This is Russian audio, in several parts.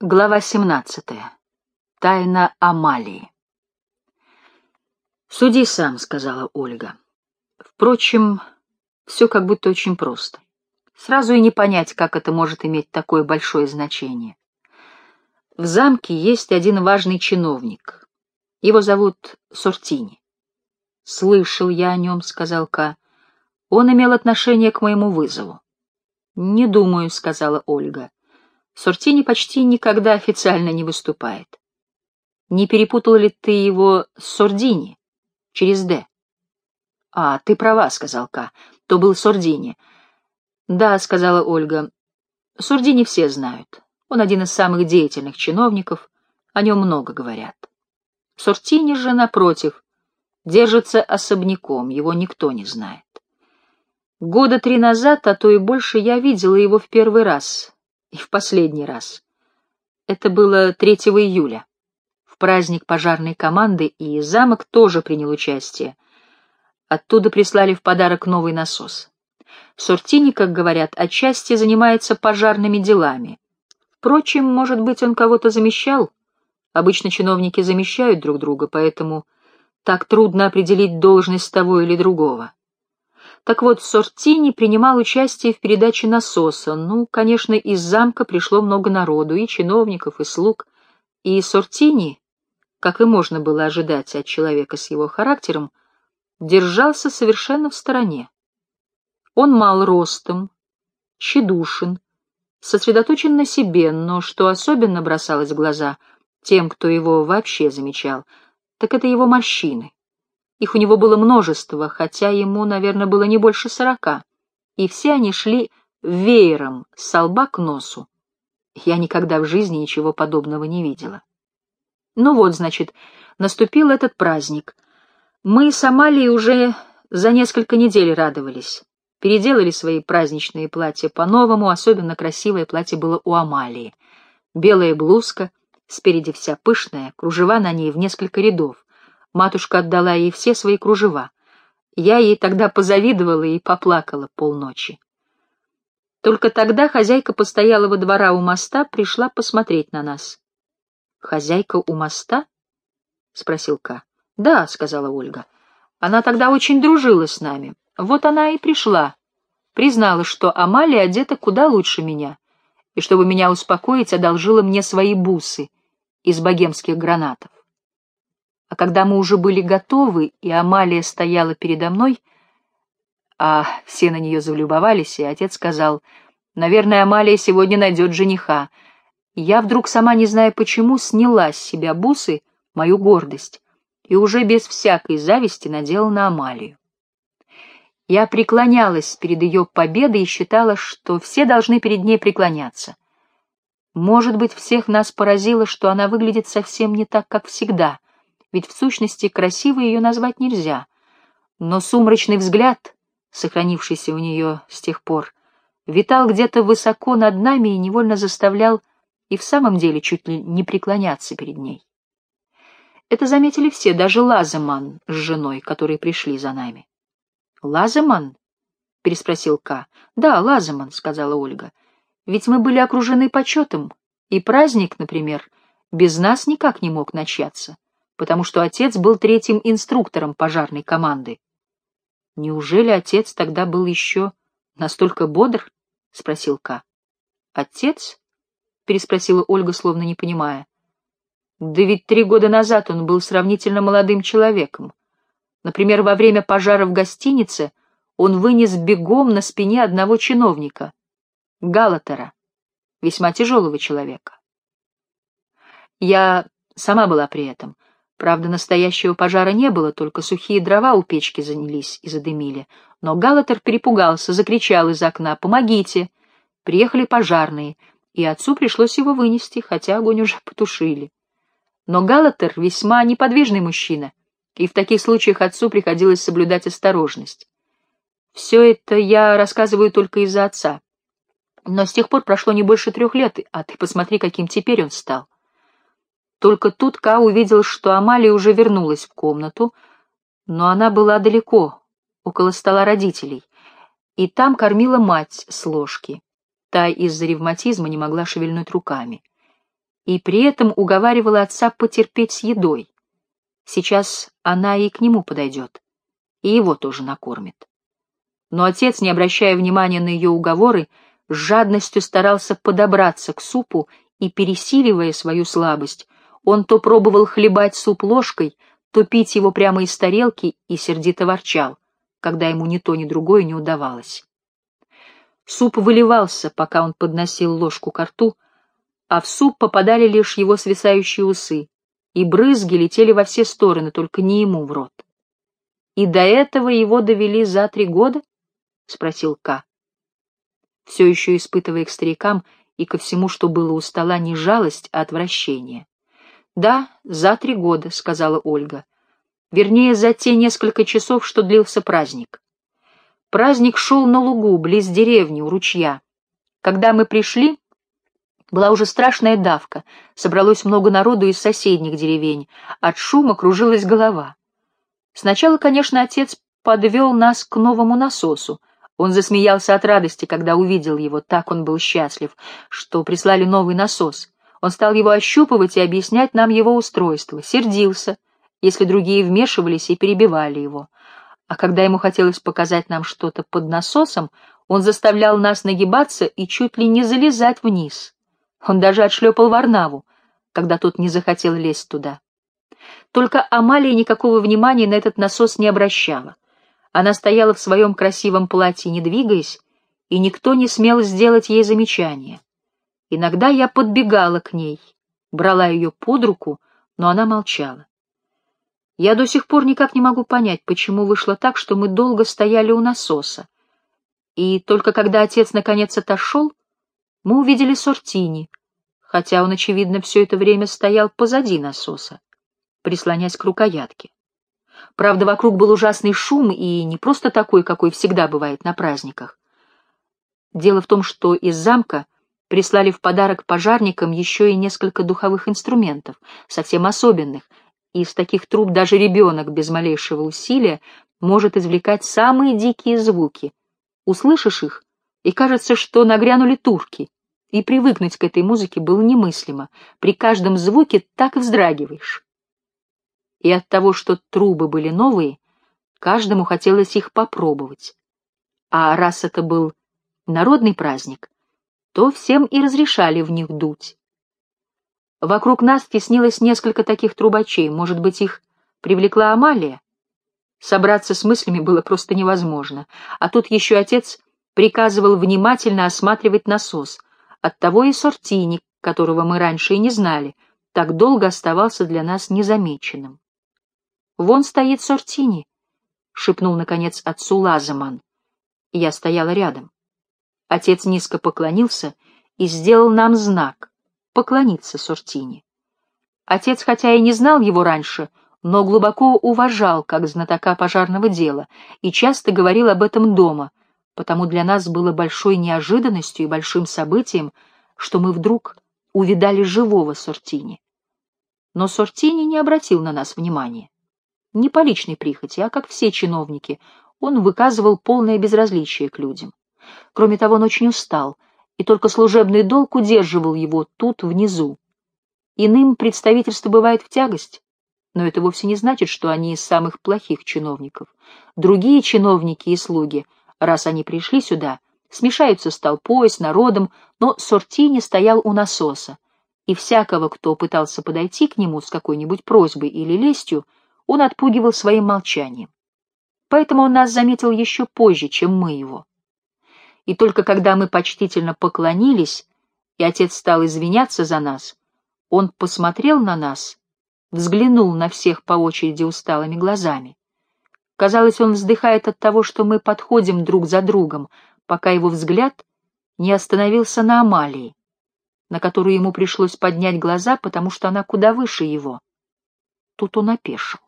Глава 17. Тайна Амалии. «Суди сам», — сказала Ольга. Впрочем, все как будто очень просто. Сразу и не понять, как это может иметь такое большое значение. В замке есть один важный чиновник. Его зовут Сортини. «Слышал я о нем», — сказал Ка. «Он имел отношение к моему вызову». «Не думаю», — сказала Ольга. Сортини почти никогда официально не выступает. Не перепутал ли ты его с Сордини? Через «Д». «А, ты права», — сказал Ка. «То был Сордини». «Да», — сказала Ольга. «Сордини все знают. Он один из самых деятельных чиновников. О нем много говорят. Сортини же, напротив, держится особняком, его никто не знает. Года три назад, а то и больше, я видела его в первый раз, и в последний раз. Это было 3 июля, в праздник пожарной команды, и замок тоже принял участие. Оттуда прислали в подарок новый насос. Сортини, как говорят, отчасти занимается пожарными делами. Впрочем, может быть, он кого-то замещал? Обычно чиновники замещают друг друга, поэтому так трудно определить должность того или другого. Так вот, Сортини принимал участие в передаче насоса. Ну, конечно, из замка пришло много народу, и чиновников, и слуг. И Сортини, как и можно было ожидать от человека с его характером, держался совершенно в стороне. Он мал ростом, тщедушен, сосредоточен на себе, но что особенно бросалось в глаза тем, кто его вообще замечал, так это его морщины. Их у него было множество, хотя ему, наверное, было не больше сорока, и все они шли веером с лба к носу. Я никогда в жизни ничего подобного не видела. Ну вот, значит, наступил этот праздник. Мы с Амалией уже за несколько недель радовались. Переделали свои праздничные платья по-новому, особенно красивое платье было у Амалии. Белая блузка, спереди вся пышная, кружева на ней в несколько рядов. Матушка отдала ей все свои кружева. Я ей тогда позавидовала и поплакала полночи. Только тогда хозяйка постоялого двора у моста пришла посмотреть на нас. — Хозяйка у моста? — спросил Ка. — Да, — сказала Ольга. Она тогда очень дружила с нами. Вот она и пришла. Признала, что Амалия одета куда лучше меня, и, чтобы меня успокоить, одолжила мне свои бусы из богемских гранатов. А когда мы уже были готовы, и Амалия стояла передо мной, а все на нее залюбовались, и отец сказал, «Наверное, Амалия сегодня найдет жениха». Я вдруг, сама не зная почему, сняла с себя бусы, мою гордость, и уже без всякой зависти надела на Амалию. Я преклонялась перед ее победой и считала, что все должны перед ней преклоняться. Может быть, всех нас поразило, что она выглядит совсем не так, как всегда — ведь в сущности красивой ее назвать нельзя. Но сумрачный взгляд, сохранившийся у нее с тех пор, витал где-то высоко над нами и невольно заставлял и в самом деле чуть ли не преклоняться перед ней. Это заметили все, даже Лаземан с женой, которые пришли за нами. «Лаземан?» — переспросил Ка. «Да, Лаземан», — сказала Ольга. «Ведь мы были окружены почетом, и праздник, например, без нас никак не мог начаться потому что отец был третьим инструктором пожарной команды. Неужели отец тогда был еще настолько бодр? — спросил Ка. Отец? — переспросила Ольга, словно не понимая. Да ведь три года назад он был сравнительно молодым человеком. Например, во время пожара в гостинице он вынес бегом на спине одного чиновника, Галатера, весьма тяжелого человека. Я сама была при этом — Правда, настоящего пожара не было, только сухие дрова у печки занялись и задымили. Но Галатер перепугался, закричал из окна «Помогите!». Приехали пожарные, и отцу пришлось его вынести, хотя огонь уже потушили. Но Галатер весьма неподвижный мужчина, и в таких случаях отцу приходилось соблюдать осторожность. Все это я рассказываю только из-за отца. Но с тех пор прошло не больше трех лет, а ты посмотри, каким теперь он стал. Только тут Ка увидел, что Амалия уже вернулась в комнату, но она была далеко, около стола родителей, и там кормила мать с ложки. Та из-за ревматизма не могла шевельнуть руками. и при этом уговаривала отца потерпеть с едой. Сейчас она и к нему подойдет, и его тоже накормит. Но отец, не обращая внимания на ее уговоры, с жадностью старался подобраться к супу и, пересиливая свою слабость, он то пробовал хлебать суп ложкой, то пить его прямо из тарелки и сердито ворчал, когда ему ни то, ни другое не удавалось. Суп выливался, пока он подносил ложку к рту, а в суп попадали лишь его свисающие усы, и брызги летели во все стороны, только не ему в рот. «И до этого его довели за три года?» — спросил Ка. Все еще испытывая к старикам и ко всему, что было у стола, не жалость, а отвращение. «Да, за три года», — сказала Ольга. «Вернее, за те несколько часов, что длился праздник. Праздник шел на лугу, близ деревни, у ручья. Когда мы пришли, была уже страшная давка, собралось много народу из соседних деревень, от шума кружилась голова. Сначала, конечно, отец подвел нас к новому насосу. Он засмеялся от радости, когда увидел его, так он был счастлив, что прислали новый насос. Он стал его ощупывать и объяснять нам его устройство, сердился, если другие вмешивались и перебивали его. А когда ему хотелось показать нам что-то под насосом, он заставлял нас нагибаться и чуть ли не залезать вниз. Он даже отшлепал Варнаву, когда тот не захотел лезть туда. Только Амалия никакого внимания на этот насос не обращала. Она стояла в своем красивом платье, не двигаясь, и никто не смел сделать ей замечания. Иногда я подбегала к ней, брала ее под руку, но она молчала. Я до сих пор никак не могу понять, почему вышло так, что мы долго стояли у насоса. И только когда отец наконец отошел, мы увидели Сортини, хотя он, очевидно, все это время стоял позади насоса, прислонясь к рукоятке. Правда, вокруг был ужасный шум, и не просто такой, какой всегда бывает на праздниках. Дело в том, что из замка прислали в подарок пожарникам еще и несколько духовых инструментов, совсем особенных, и из таких труб даже ребенок без малейшего усилия может извлекать самые дикие звуки. Услышишь их, и кажется, что нагрянули турки, и привыкнуть к этой музыке было немыслимо. При каждом звуке так и вздрагиваешь. И от того, что трубы были новые, каждому хотелось их попробовать. А раз это был народный праздник, то всем и разрешали в них дуть. Вокруг нас теснилось несколько таких трубачей, может быть, их привлекла Амалия? Собраться с мыслями было просто невозможно, а тут еще отец приказывал внимательно осматривать насос. Оттого и Сортини, которого мы раньше и не знали, так долго оставался для нас незамеченным. «Вон стоит Сортини», — шепнул, наконец, отцу Лазаман. Я стояла рядом. Отец низко поклонился и сделал нам знак — поклониться Сортини. Отец, хотя и не знал его раньше, но глубоко уважал как знатока пожарного дела и часто говорил об этом дома, потому для нас было большой неожиданностью и большим событием, что мы вдруг увидали живого Сортини. Но Сортини не обратил на нас внимания. Не по личной прихоти, а как все чиновники, он выказывал полное безразличие к людям. Кроме того, он очень устал, и только служебный долг удерживал его тут, внизу. Иным представительство бывает в тягость, но это вовсе не значит, что они из самых плохих чиновников. Другие чиновники и слуги — раз они пришли сюда, смешаются с толпой, с народом, но Сортини стоял у насоса, и всякого, кто пытался подойти к нему с какой-нибудь просьбой или лестью, он отпугивал своим молчанием. Поэтому он нас заметил еще позже, чем мы его. И только когда мы почтительно поклонились, и отец стал извиняться за нас, он посмотрел на нас, взглянул на всех по очереди усталыми глазами. Казалось, он вздыхает от того, что мы подходим друг за другом, пока его взгляд не остановился на Амалии, на которую ему пришлось поднять глаза, потому что она куда выше его. Тут он опешил.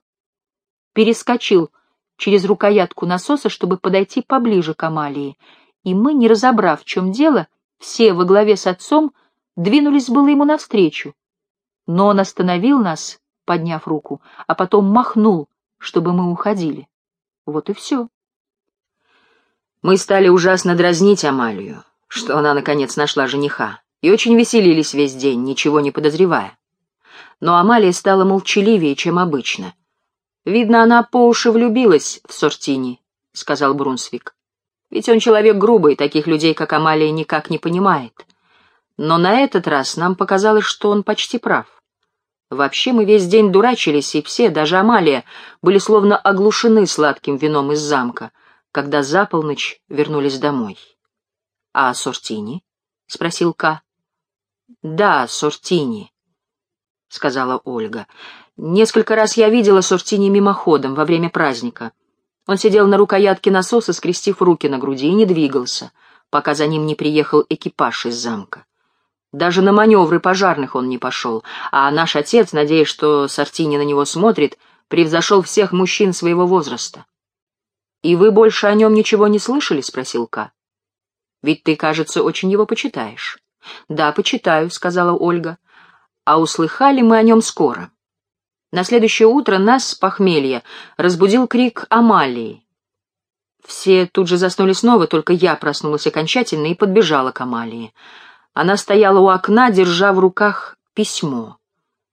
Перескочил через рукоятку насоса, чтобы подойти поближе к Амалии, и мы, не разобрав, в чем дело, все во главе с отцом двинулись было ему навстречу. Но он остановил нас, подняв руку, а потом махнул, чтобы мы уходили. Вот и все. Мы стали ужасно дразнить Амалию, что она, наконец, нашла жениха, и очень веселились весь день, ничего не подозревая. Но Амалия стала молчаливее, чем обычно. «Видно, она по уши влюбилась в Сортини», — сказал Брунсвик. «Ведь он человек грубый, таких людей, как Амалия, никак не понимает. Но на этот раз нам показалось, что он почти прав. Вообще мы весь день дурачились, и все, даже Амалия, были словно оглушены сладким вином из замка, когда за полночь вернулись домой. — А Сортини? — спросил Ка. — Да, Сортини, — сказала Ольга. Несколько раз я видела Сортини мимоходом во время праздника. Он сидел на рукоятке насоса, скрестив руки на груди, и не двигался, пока за ним не приехал экипаж из замка. Даже на маневры пожарных он не пошел, а наш отец, надеясь, что Сортини на него смотрит, превзошел всех мужчин своего возраста. «И вы больше о нем ничего не слышали?» — спросил Ка. «Ведь ты, кажется, очень его почитаешь». «Да, почитаю», — сказала Ольга. «А услыхали мы о нем скоро». На следующее утро нас с похмелья разбудил крик Амалии. Все тут же заснули снова, только я проснулась окончательно и подбежала к Амалии. Она стояла у окна, держа в руках письмо.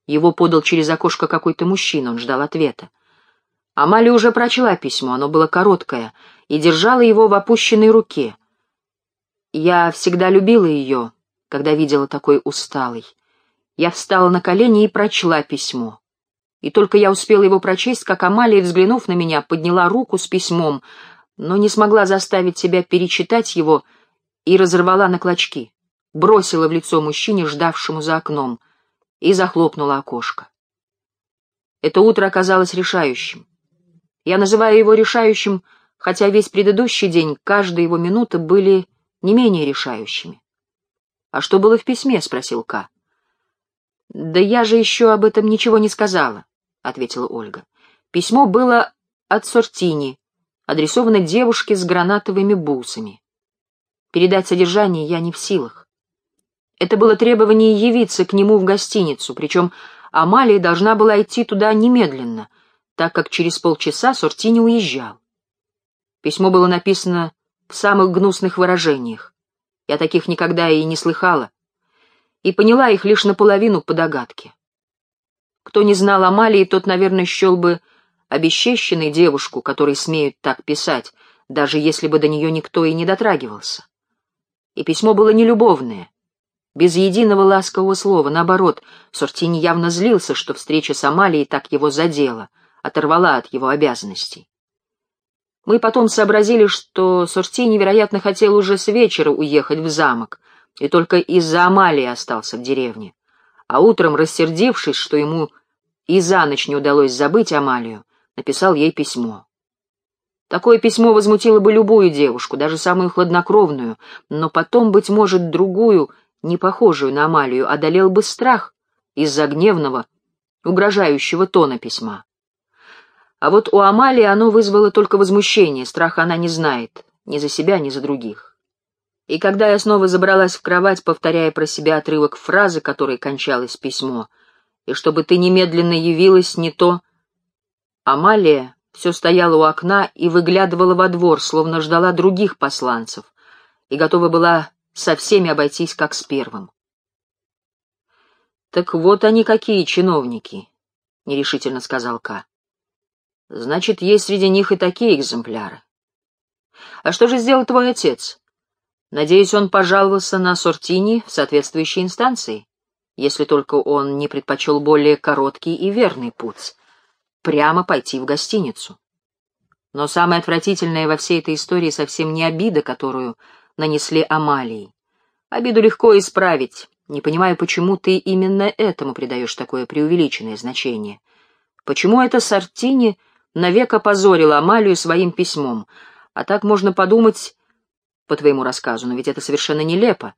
Его подал через окошко какой-то мужчина, он ждал ответа. Амалия уже прочла письмо, оно было короткое, и держала его в опущенной руке. Я всегда любила ее, когда видела такой усталой. Я встала на колени и прочла письмо. И только я успела его прочесть, как Амалия, взглянув на меня, подняла руку с письмом, но не смогла заставить себя перечитать его и разорвала на клочки бросила в лицо мужчине, ждавшему за окном, и захлопнула окошко. Это утро оказалось решающим. Я называю его решающим, хотя весь предыдущий день, каждая его минута были не менее решающими. «А что было в письме?» — спросил Ка. «Да я же еще об этом ничего не сказала», — ответила Ольга. «Письмо было от Сортини, адресовано девушке с гранатовыми бусами. Передать содержание я не в силах. Это было требование явиться к нему в гостиницу, причем Амалия должна была идти туда немедленно, так как через полчаса Сортини уезжал. Письмо было написано в самых гнусных выражениях. Я таких никогда и не слыхала, и поняла их лишь наполовину по догадке. Кто не знал Амалии, тот, наверное, счел бы обесчещенной девушку, которой смеют так писать, даже если бы до нее никто и не дотрагивался. И письмо было не любовное, без единого ласкового слова. Наоборот, Сортини явно злился, что встреча с Амалией так его задела, оторвала от его обязанностей. Мы потом сообразили, что Сортини, вероятно, хотел уже с вечера уехать в замок, и только из-за Амалии остался в деревне. А утром, рассердившись, что ему и за ночь не удалось забыть Амалию, написал ей письмо. Такое письмо возмутило бы любую девушку, даже самую хладнокровную, но потом, быть может, другую — не похожую на Амалию, одолел бы страх из-за гневного, угрожающего тона письма. А вот у Амалии оно вызвало только возмущение, страха она не знает, ни за себя, ни за других. И когда я снова забралась в кровать, повторяя про себя отрывок фразы, которой кончалось письмо, и чтобы ты немедленно явилась, не то... Амалия все стояла у окна и выглядывала во двор, словно ждала других посланцев, и готова была со всеми обойтись как с первым. «Так вот они какие чиновники», — нерешительно сказал Ка. «Значит, есть среди них и такие экземпляры. А что же сделал твой отец? Надеюсь, он пожаловался на Сортини в соответствующей инстанции, если только он не предпочел более короткий и верный путь — прямо пойти в гостиницу. Но самое отвратительное во всей этой истории совсем не обида, которую нанесли Амалии. Обиду легко исправить. Не понимаю, почему ты именно этому придаешь такое преувеличенное значение. Почему это Сартини навек опозорил Амалию своим письмом? А так можно подумать, по твоему рассказу, но ведь это совершенно нелепо.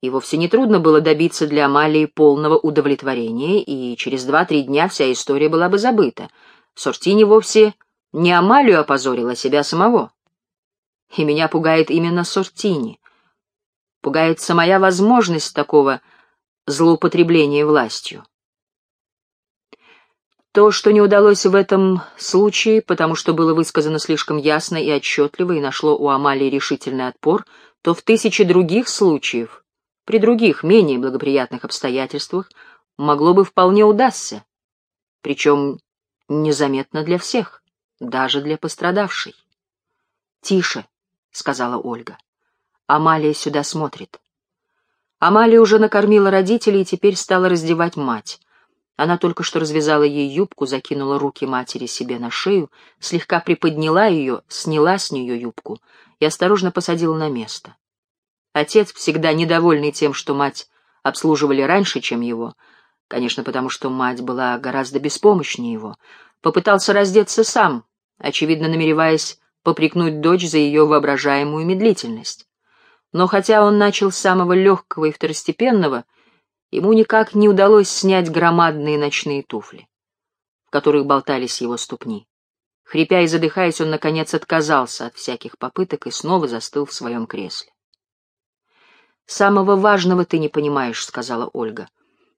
И вовсе не трудно было добиться для Амалии полного удовлетворения, и через два-три дня вся история была бы забыта. Сортини вовсе не Амалию опозорил, а себя самого. И меня пугает именно Сортини. Пугается моя возможность такого злоупотребления властью. То, что не удалось в этом случае, потому что было высказано слишком ясно и отчетливо и нашло у Амалии решительный отпор, то в тысячи других случаев при других, менее благоприятных обстоятельствах могло бы вполне удастся, причем незаметно для всех, даже для пострадавшей. «Тише», — сказала Ольга. «Амалия сюда смотрит». Амалия уже накормила родителей и теперь стала раздевать мать. Она только что развязала ей юбку, закинула руки матери себе на шею, слегка приподняла ее, сняла с нее юбку и осторожно посадила на место. Отец, всегда недовольный тем, что мать обслуживали раньше, чем его, конечно, потому что мать была гораздо беспомощнее его, попытался раздеться сам, очевидно намереваясь попрекнуть дочь за ее воображаемую медлительность. Но хотя он начал с самого легкого и второстепенного, ему никак не удалось снять громадные ночные туфли, в которых болтались его ступни. Хрипя и задыхаясь, он, наконец, отказался от всяких попыток и снова застыл в своем кресле. «Самого важного ты не понимаешь», — сказала Ольга.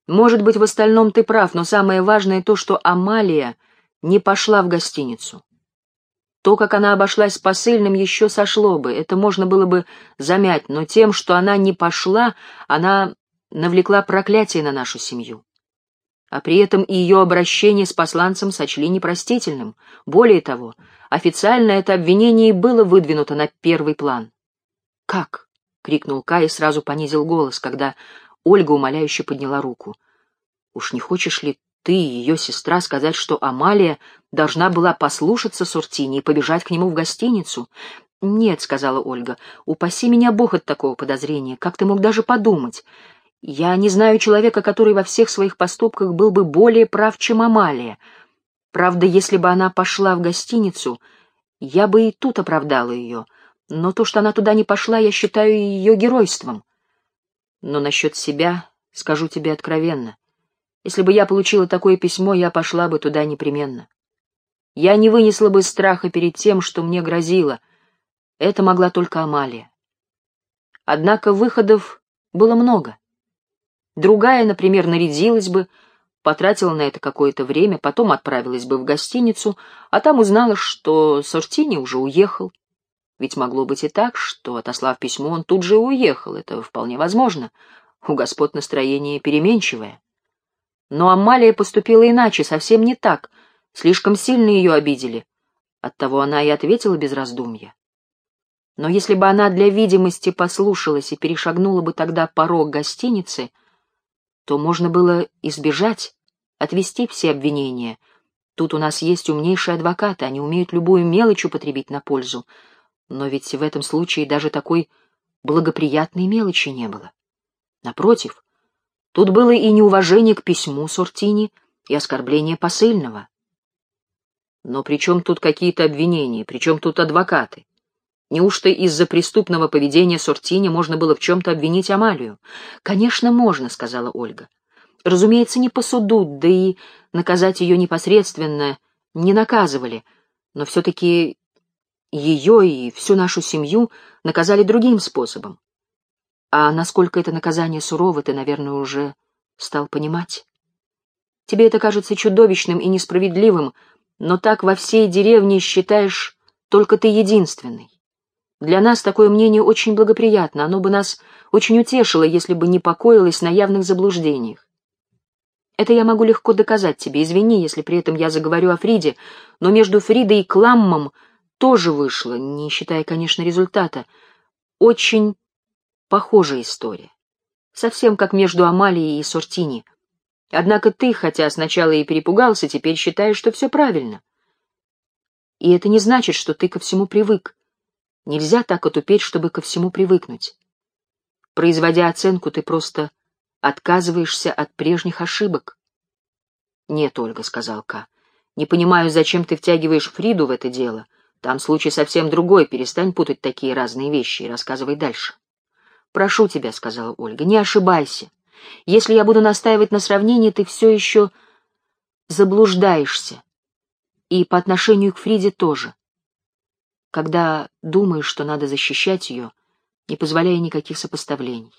«Может быть, в остальном ты прав, но самое важное то, что Амалия не пошла в гостиницу. То, как она обошлась с посыльным, еще сошло бы, это можно было бы замять, но тем, что она не пошла, она навлекла проклятие на нашу семью. А при этом и ее обращение с посланцем сочли непростительным. Более того, официально это обвинение и было выдвинуто на первый план. «Как?» — крикнул Кай и сразу понизил голос, когда Ольга умоляюще подняла руку. «Уж не хочешь ли ты, ее сестра, сказать, что Амалия должна была послушаться Суртини и побежать к нему в гостиницу? «Нет», — сказала Ольга, — «упаси меня Бог от такого подозрения. Как ты мог даже подумать? Я не знаю человека, который во всех своих поступках был бы более прав, чем Амалия. Правда, если бы она пошла в гостиницу, я бы и тут оправдала ее. Но то, что она туда не пошла, я считаю ее геройством. Но насчет себя скажу тебе откровенно. Если бы я получила такое письмо, я пошла бы туда непременно. Я не вынесла бы страха перед тем, что мне грозило. Это могла только Амалия. Однако выходов было много. Другая, например, нарядилась бы, потратила на это какое-то время, потом отправилась бы в гостиницу, а там узнала, что Сортини уже уехал. Ведь могло быть и так, что, отослав письмо, он тут же уехал. Это вполне возможно. У господ настроение переменчивое. Но Амалия поступила иначе, совсем не так. Слишком сильно ее обидели. Оттого она и ответила без раздумья. Но если бы она для видимости послушалась и перешагнула бы тогда порог гостиницы, то можно было избежать, отвести все обвинения. Тут у нас есть умнейшие адвокаты, они умеют любую мелочь употребить на пользу. Но ведь в этом случае даже такой благоприятной мелочи не было. Напротив, Тут было и неуважение к письму Сортини, и оскорбление посыльного. Но при чем тут какие-то обвинения, при чем тут адвокаты? Неужто из-за преступного поведения Сортини можно было в чем-то обвинить Амалию? «Конечно, можно», — сказала Ольга. «Разумеется, не по суду, да и наказать ее непосредственно не наказывали, но все-таки ее и всю нашу семью наказали другим способом. А насколько это наказание сурово, ты, наверное, уже стал понимать. Тебе это кажется чудовищным и несправедливым, но так во всей деревне считаешь только ты единственный. Для нас такое мнение очень благоприятно, оно бы нас очень утешило, если бы не покоилось на явных заблуждениях. Это я могу легко доказать тебе, извини, если при этом я заговорю о Фриде, но между Фридой и Кламмом тоже вышло, не считая, конечно, результата, очень Похожая история. Совсем как между Амалией и Сортини. Однако ты, хотя сначала и перепугался, теперь считаешь, что все правильно. И это не значит, что ты ко всему привык. Нельзя так отупеть, чтобы ко всему привыкнуть. Производя оценку, ты просто отказываешься от прежних ошибок. «Нет, Ольга», — сказал Ка, — «не понимаю, зачем ты втягиваешь Фриду в это дело. Там случай совсем другой, перестань путать такие разные вещи и рассказывай дальше». «Прошу тебя», — сказала Ольга, — «не ошибайся. Если я буду настаивать на сравнении, ты все еще заблуждаешься. И по отношению к Фриде тоже. Когда думаешь, что надо защищать ее, не позволяя никаких сопоставлений.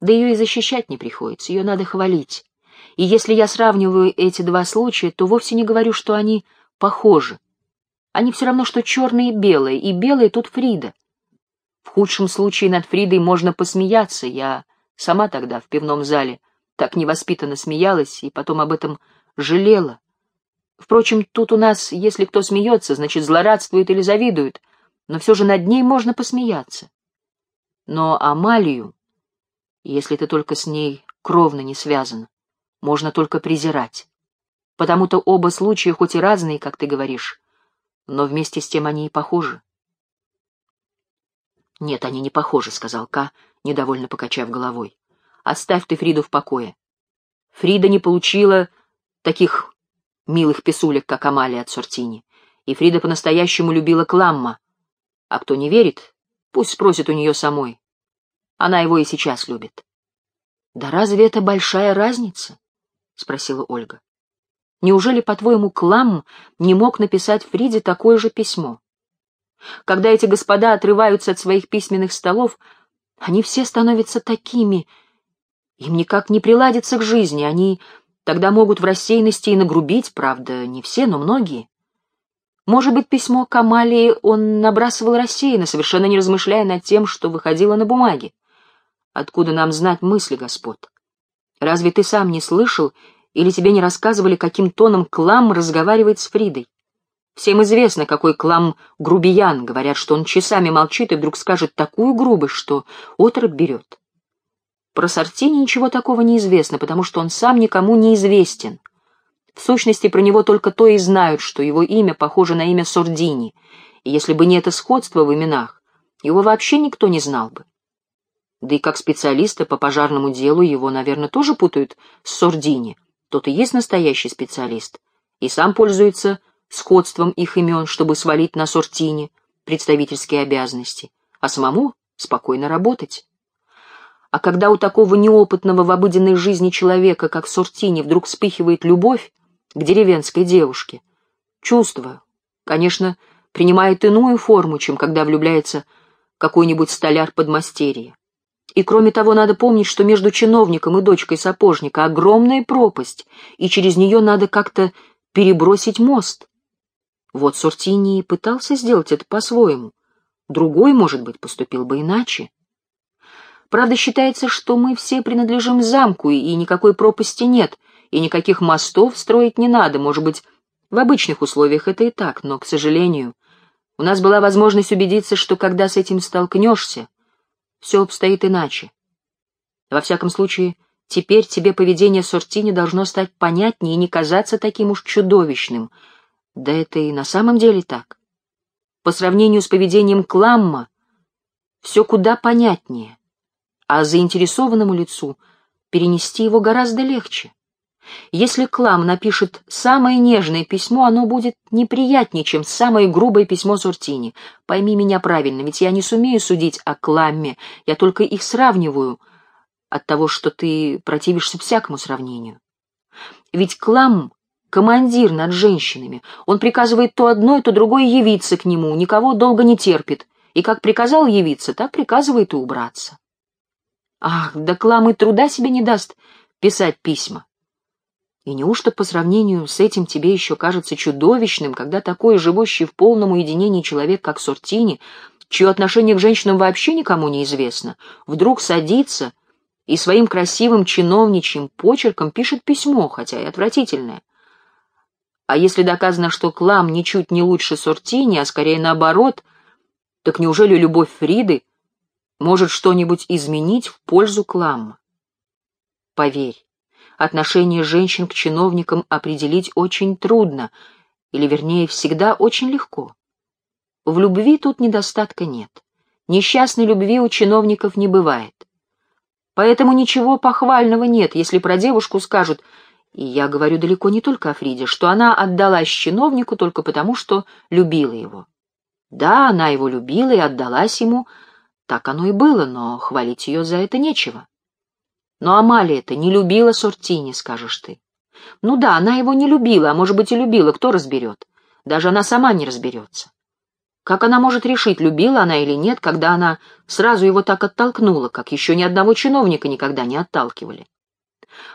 Да ее и защищать не приходится, ее надо хвалить. И если я сравниваю эти два случая, то вовсе не говорю, что они похожи. Они все равно, что черное и белое, и белое тут Фрида. В худшем случае над Фридой можно посмеяться, я Сама тогда в пивном зале так невоспитанно смеялась и потом об этом жалела. Впрочем, тут у нас, если кто смеется, значит, злорадствует или завидует, но все же над ней можно посмеяться. Но Амалию, если ты только с ней кровно не связан, можно только презирать. Потому-то оба случая хоть и разные, как ты говоришь, но вместе с тем они и похожи. «Нет, они не похожи», — сказал Ка, недовольно покачав головой. «Оставь ты Фриду в покое. Фрида не получила таких милых писулек, как Амалия от Сортини, и Фрида по-настоящему любила Кламма. А кто не верит, пусть спросит у нее самой. Она его и сейчас любит». «Да разве это большая разница?» — спросила Ольга. «Неужели, по-твоему, Кламм не мог написать Фриде такое же письмо?» Когда эти господа отрываются от своих письменных столов, они все становятся такими. Им никак не приладится к жизни, они тогда могут в рассеянности и нагрубить, правда, не все, но многие. Может быть, письмо к Амалии он набрасывал рассеянно, совершенно не размышляя над тем, что выходило на бумаге. Откуда нам знать мысли господ? Разве ты сам не слышал или тебе не рассказывали, каким тоном Клам разговаривает с Фридой? Всем известно, какой клам грубиян. Говорят, что он часами молчит и вдруг скажет такую грубость, что отрыв берет. Про Сартини ничего такого не известно, потому что он сам никому не известен. В сущности, про него только то и знают, что его имя похоже на имя Сордини, и если бы не это сходство в именах, его вообще никто не знал бы. Да и как специалиста по пожарному делу его, наверное, тоже путают с Сордини. Тот и есть настоящий специалист, и сам пользуется сходством их имен, чтобы свалить на Сортине представительские обязанности, а самому спокойно работать. А когда у такого неопытного в обыденной жизни человека, как Сортини, вдруг вспыхивает любовь к деревенской девушке, чувство, конечно, принимает иную форму, чем когда влюбляется какой-нибудь столяр подмастерье. И кроме того, надо помнить, что между чиновником и дочкой сапожника огромная пропасть, и через нее надо как-то перебросить мост. Вот Сортини и пытался сделать это по-своему. Другой, может быть, поступил бы иначе. Правда, считается, что мы все принадлежим замку, и никакой пропасти нет, и никаких мостов строить не надо. Может быть, в обычных условиях это и так, но, к сожалению, у нас была возможность убедиться, что когда с этим столкнешься, все обстоит иначе. Во всяком случае, теперь тебе поведение Сортини должно стать понятнее и не казаться таким уж чудовищным — да это и на самом деле так. По сравнению с поведением Кламма все куда понятнее, а заинтересованному лицу перенести его гораздо легче. Если Клам напишет самое нежное письмо, оно будет неприятнее, чем самое грубое письмо Суртини. Пойми меня правильно, ведь я не сумею судить о Кламме, я только их сравниваю от того, что ты противишься всякому сравнению. Ведь Клам командир над женщинами. Он приказывает то одно, то другое явиться к нему, никого долго не терпит. И как приказал явиться, так приказывает и убраться. Ах, да Клам и труда себе не даст писать письма. И неужто по сравнению с этим тебе еще кажется чудовищным, когда такой живущий в полном уединении человек, как Сортини, чье отношение к женщинам вообще никому не известно, вдруг садится и своим красивым чиновничьим почерком пишет письмо, хотя и отвратительное, а если доказано, что Клам ничуть не лучше Сортини, а скорее наоборот, так неужели любовь Фриды может что-нибудь изменить в пользу Клама? Поверь, отношение женщин к чиновникам определить очень трудно, или, вернее, всегда очень легко. В любви тут недостатка нет. Несчастной любви у чиновников не бывает. Поэтому ничего похвального нет, если про девушку скажут — и я говорю далеко не только о Фриде, что она отдалась чиновнику только потому, что любила его. Да, она его любила и отдалась ему, так оно и было, но хвалить ее за это нечего. Но Амалия-то не любила Сортини, скажешь ты. Ну да, она его не любила, а может быть и любила, кто разберет. Даже она сама не разберется. Как она может решить, любила она или нет, когда она сразу его так оттолкнула, как еще ни одного чиновника никогда не отталкивали?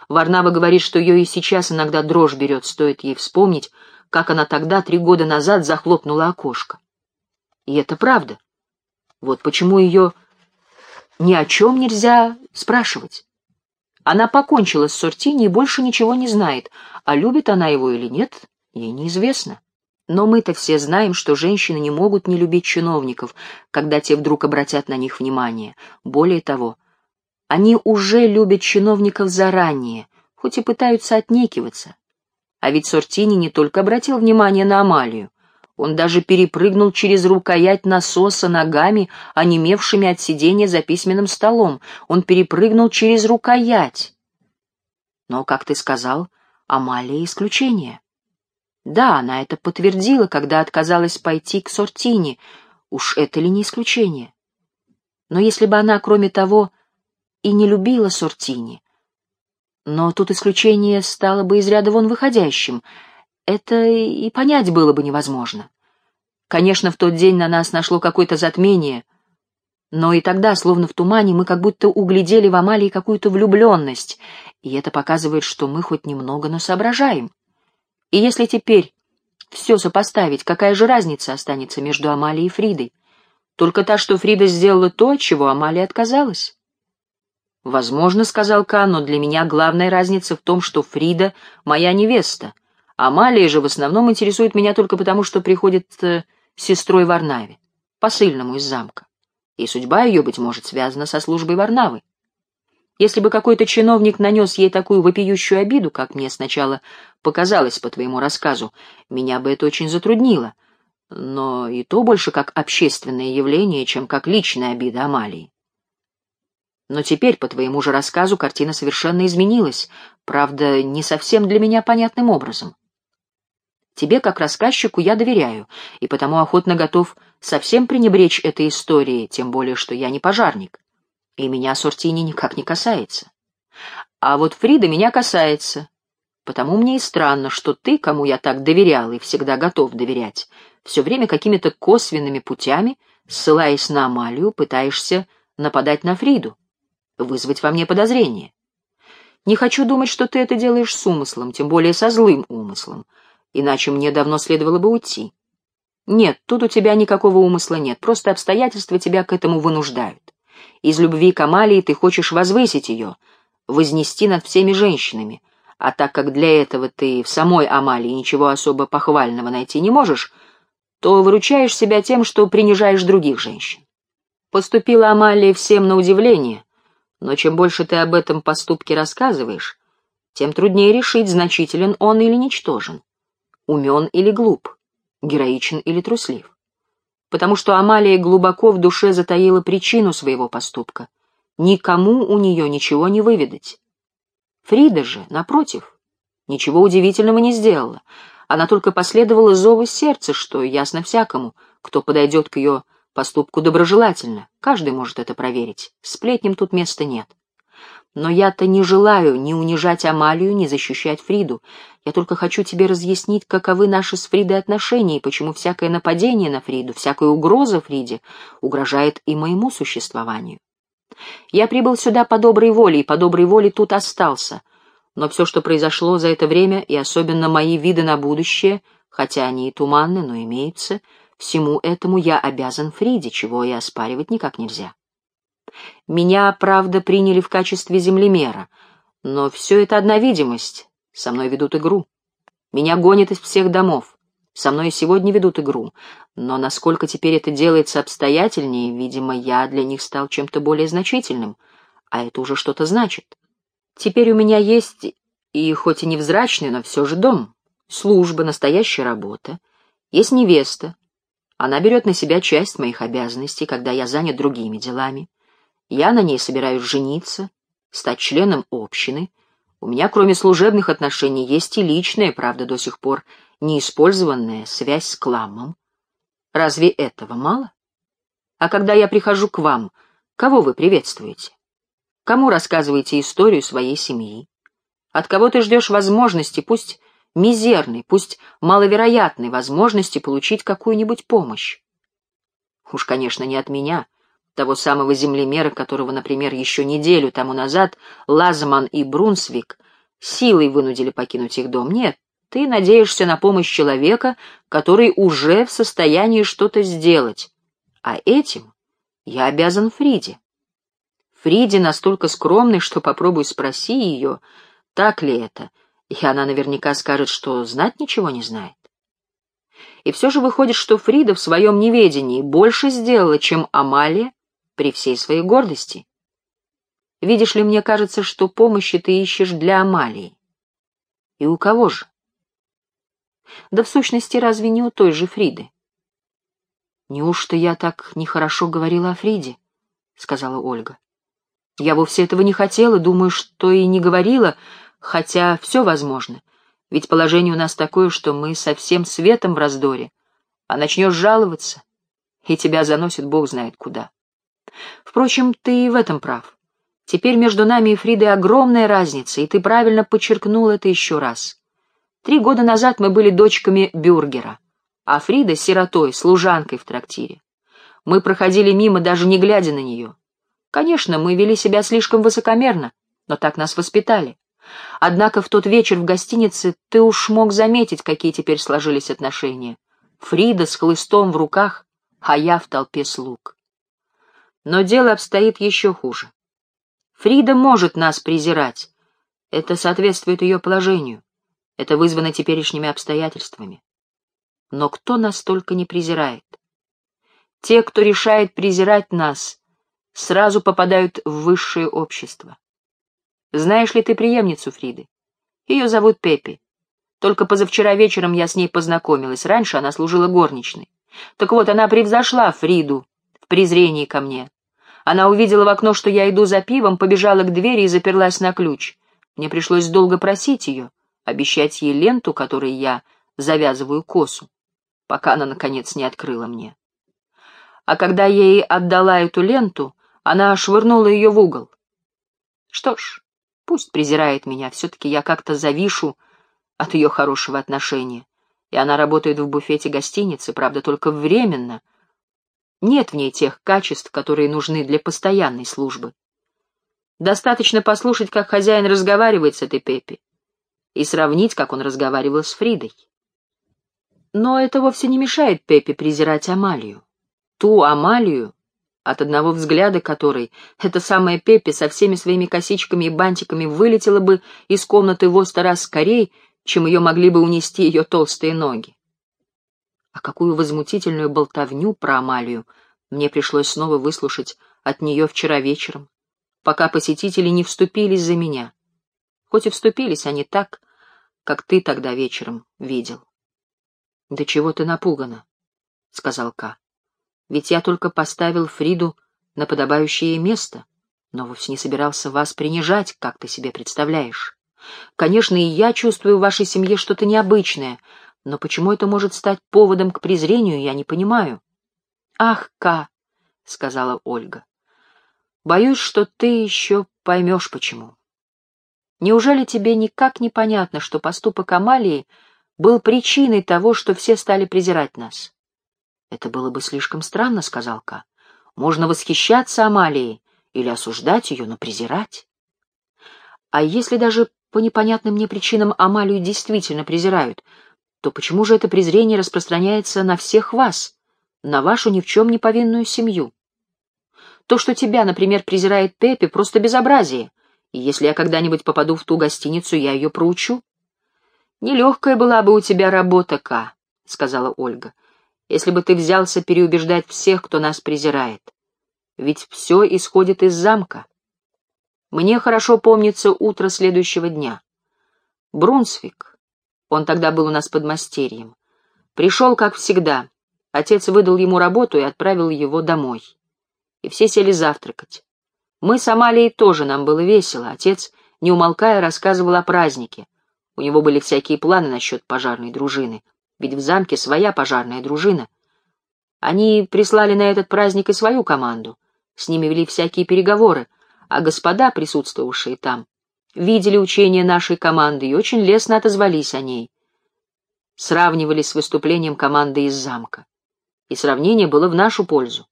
Варнава говорит, что ее и сейчас иногда дрожь берет, стоит ей вспомнить, как она тогда, три года назад, захлопнула окошко. И это правда. Вот почему ее ни о чем нельзя спрашивать. Она покончила с Сортини и больше ничего не знает, а любит она его или нет, ей неизвестно. Но мы-то все знаем, что женщины не могут не любить чиновников, когда те вдруг обратят на них внимание. Более того, они уже любят чиновников заранее, хоть и пытаются отнекиваться. А ведь Сортини не только обратил внимание на Амалию, он даже перепрыгнул через рукоять насоса ногами, онемевшими от сидения за письменным столом. Он перепрыгнул через рукоять. Но, как ты сказал, Амалия — исключение. Да, она это подтвердила, когда отказалась пойти к Сортини. Уж это ли не исключение? Но если бы она, кроме того, и не любила Сортини, но тут исключение стало бы из ряда вон выходящим — это и понять было бы невозможно. Конечно, в тот день на нас нашло какое-то затмение, но и тогда, словно в тумане, мы как будто углядели в Амалии какую-то влюбленность, и это показывает, что мы хоть немного, но соображаем. И если теперь все сопоставить, какая же разница останется между Амалией и Фридой? Только та, что Фрида сделала то, чего Амалия отказалась. «Возможно, — сказал Кан, — но для меня главная разница в том, что Фрида — моя невеста, Амалия же в основном интересует меня только потому, что приходит э, с сестрой Варнаве, посыльному из замка. И судьба ее, быть может, связана со службой Варнавы. Если бы какой-то чиновник нанес ей такую вопиющую обиду, как мне сначала показалось по твоему рассказу, меня бы это очень затруднило. Но и то больше как общественное явление, чем как личная обида Амалии. Но теперь, по твоему же рассказу, картина совершенно изменилась, правда, не совсем для меня понятным образом. Тебе, как рассказчику, я доверяю, и потому охотно готов совсем пренебречь этой историей, тем более, что я не пожарник, и меня Сортини никак не касается. А вот Фрида меня касается, потому мне и странно, что ты, кому я так доверял и всегда готов доверять, все время какими-то косвенными путями, ссылаясь на Амалию, пытаешься нападать на Фриду, вызвать во мне подозрение. Не хочу думать, что ты это делаешь с умыслом, тем более со злым умыслом, иначе мне давно следовало бы уйти. Нет, тут у тебя никакого умысла нет, просто обстоятельства тебя к этому вынуждают. Из любви к Амалии ты хочешь возвысить ее, вознести над всеми женщинами, а так как для этого ты в самой Амалии ничего особо похвального найти не можешь, то выручаешь себя тем, что принижаешь других женщин. Поступила Амалия всем на удивление, но чем больше ты об этом поступке рассказываешь, тем труднее решить, значителен он или ничтожен умен или глуп, героичен или труслив. Потому что Амалия глубоко в душе затаила причину своего поступка. Никому у нее ничего не выведать. Фрида же, напротив, ничего удивительного не сделала. Она только последовала зову сердца, что ясно всякому, кто подойдет к ее поступку доброжелательно. Каждый может это проверить. Сплетням тут места нет. Но я-то не желаю ни унижать Амалию, ни защищать Фриду. Я только хочу тебе разъяснить, каковы наши с Фридой отношения, и почему всякое нападение на Фриду, всякая угроза Фриде угрожает и моему существованию. Я прибыл сюда по доброй воле, и по доброй воле тут остался. Но все, что произошло за это время, и особенно мои виды на будущее, хотя они и туманны, но имеются, всему этому я обязан Фриде, чего и оспаривать никак нельзя. Меня, правда, приняли в качестве землемера, но все это одна видимость. Со мной ведут игру. Меня гонят из всех домов. Со мной сегодня ведут игру. Но насколько теперь это делается обстоятельнее, видимо, я для них стал чем-то более значительным, а это уже что-то значит. Теперь у меня есть, и хоть и невзрачный, но все же дом, служба, настоящая работа. Есть невеста. Она берет на себя часть моих обязанностей, когда я занят другими делами. Я на ней собираюсь жениться, стать членом общины. У меня, кроме служебных отношений, есть и личная, правда, до сих пор неиспользованная связь с Кламом. Разве этого мало? А когда я прихожу к вам, кого вы приветствуете? Кому рассказываете историю своей семьи? От кого ты ждешь возможности, пусть мизерной, пусть маловероятной возможности получить какую-нибудь помощь? Уж, конечно, не от меня, того самого землемера, которого, например, еще неделю тому назад Лазман и Брунсвик силой вынудили покинуть их дом. Нет, ты надеешься на помощь человека, который уже в состоянии что-то сделать. А этим я обязан Фриде. Фриде настолько скромной, что попробуй спроси ее, так ли это, и она наверняка скажет, что знать ничего не знает. И все же выходит, что Фрида в своем неведении больше сделала, чем Амалия при всей своей гордости. Видишь ли, мне кажется, что помощи ты ищешь для Амалии. И у кого же? Да в сущности, разве не у той же Фриды? Неужто я так нехорошо говорила о Фриде? — сказала Ольга. Я вовсе этого не хотела, думаю, что и не говорила, хотя все возможно. Ведь положение у нас такое, что мы со всем светом в раздоре. А начнешь жаловаться, и тебя заносит бог знает куда. Впрочем, ты и в этом прав. Теперь между нами и Фридой огромная разница, и ты правильно подчеркнул это еще раз. Три года назад мы были дочками бюргера, а Фрида — сиротой, служанкой в трактире. Мы проходили мимо, даже не глядя на нее. Конечно, мы вели себя слишком высокомерно, но так нас воспитали. Однако в тот вечер в гостинице ты уж мог заметить, какие теперь сложились отношения. Фрида с хлыстом в руках, а я в толпе слуг. Но дело обстоит еще хуже. Фрида может нас презирать. Это соответствует ее положению. Это вызвано теперешними обстоятельствами. Но кто нас только не презирает? Те, кто решает презирать нас, сразу попадают в высшее общество. Знаешь ли ты преемницу Фриды? Ее зовут Пеппи. Только позавчера вечером я с ней познакомилась. Раньше она служила горничной. Так вот, она превзошла Фриду в презрении ко мне. Она увидела в окно, что я иду за пивом, побежала к двери и заперлась на ключ. Мне пришлось долго просить ее, обещать ей ленту, которой я завязываю косу, пока она, наконец, не открыла мне. А когда я ей отдала эту ленту, она швырнула ее в угол. Что ж, пусть презирает меня, все-таки я как-то завишу от ее хорошего отношения, и она работает в буфете гостиницы, правда, только временно. Нет в ней тех качеств, которые нужны для постоянной службы. Достаточно послушать, как хозяин разговаривает с этой Пеппи, и сравнить, как он разговаривал с Фридой. Но это вовсе не мешает Пеппи презирать Амалию. Ту Амалию, от одного взгляда которой эта самая Пеппи со всеми своими косичками и бантиками вылетела бы из комнаты во сто раз скорей, чем ее могли бы унести ее толстые ноги. А какую возмутительную болтовню про Амалию мне пришлось снова выслушать от нее вчера вечером, пока посетители не вступились за меня. Хоть и вступились они так, как ты тогда вечером видел. — Да чего ты напугана? — сказал Ка. — Ведь я только поставил Фриду на подобающее место, но вовсе не собирался вас принижать, как ты себе представляешь. Конечно, и я чувствую в вашей семье что-то необычное, но почему это может стать поводом к презрению, я не понимаю. — Ах, Ка, — сказала Ольга, — боюсь, что ты еще поймешь, почему. Неужели тебе никак не понятно, что поступок Амалии был причиной того, что все стали презирать нас? — Это было бы слишком странно, — сказал Ка. — Можно восхищаться Амалией или осуждать ее, но презирать. А если даже по непонятным мне причинам Амалию действительно презирают, то почему же это презрение распространяется на всех вас, на вашу ни в чем не повинную семью? То, что тебя, например, презирает Пеппи, просто безобразие, и если я когда-нибудь попаду в ту гостиницу, я ее проучу. «Нелегкая была бы у тебя работа, Ка», — сказала Ольга, — «если бы ты взялся переубеждать всех, кто нас презирает. Ведь все исходит из замка. Мне хорошо помнится утро следующего дня. Брунсвик, он тогда был у нас под мастерьем, пришел, как всегда. Отец выдал ему работу и отправил его домой. И все сели завтракать. Мы с Амалией тоже, нам было весело. Отец, не умолкая, рассказывал о празднике. У него были всякие планы насчет пожарной дружины, ведь в замке своя пожарная дружина. Они прислали на этот праздник и свою команду. С ними вели всякие переговоры, а господа, присутствовавшие там, видели учения нашей команды и очень лестно отозвались о ней. Сравнивали с выступлением команды из замка. И сравнение было в нашу пользу.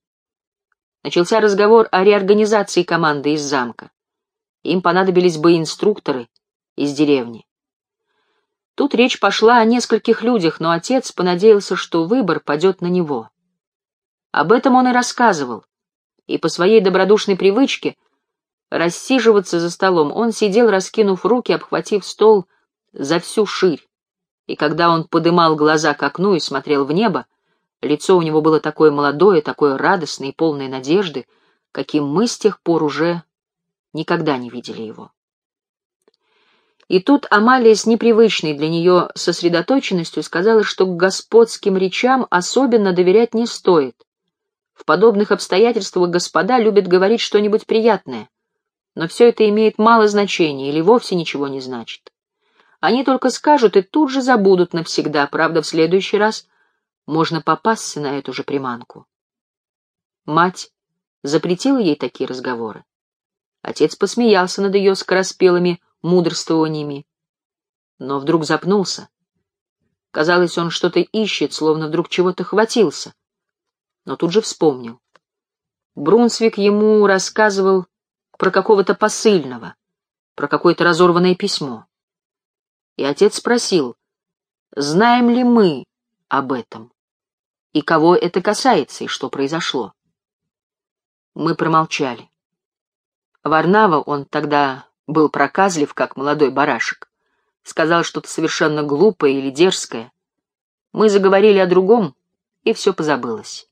Начался разговор о реорганизации команды из замка. Им понадобились бы инструкторы из деревни. Тут речь пошла о нескольких людях, но отец понадеялся, что выбор падет на него. Об этом он и рассказывал, и по своей добродушной привычке рассиживаться за столом, он сидел, раскинув руки, обхватив стол за всю ширь. И когда он подымал глаза к окну и смотрел в небо, лицо у него было такое молодое, такое радостное и полное надежды, каким мы с тех пор уже никогда не видели его. И тут Амалия с непривычной для нее сосредоточенностью сказала, что к господским речам особенно доверять не стоит. В подобных обстоятельствах господа любят говорить что-нибудь приятное, но все это имеет мало значения или вовсе ничего не значит. Они только скажут и тут же забудут навсегда, правда, в следующий раз можно попасться на эту же приманку. Мать запретила ей такие разговоры. Отец посмеялся над ее скороспелыми мудрствованиями, но вдруг запнулся. Казалось, он что-то ищет, словно вдруг чего-то хватился, но тут же вспомнил. Брунсвик ему рассказывал про какого-то посыльного, про какое-то разорванное письмо. И отец спросил, знаем ли мы об этом, и кого это касается, и что произошло. Мы промолчали. Варнава, он тогда был проказлив, как молодой барашек, сказал что-то совершенно глупое или дерзкое. Мы заговорили о другом, и все позабылось.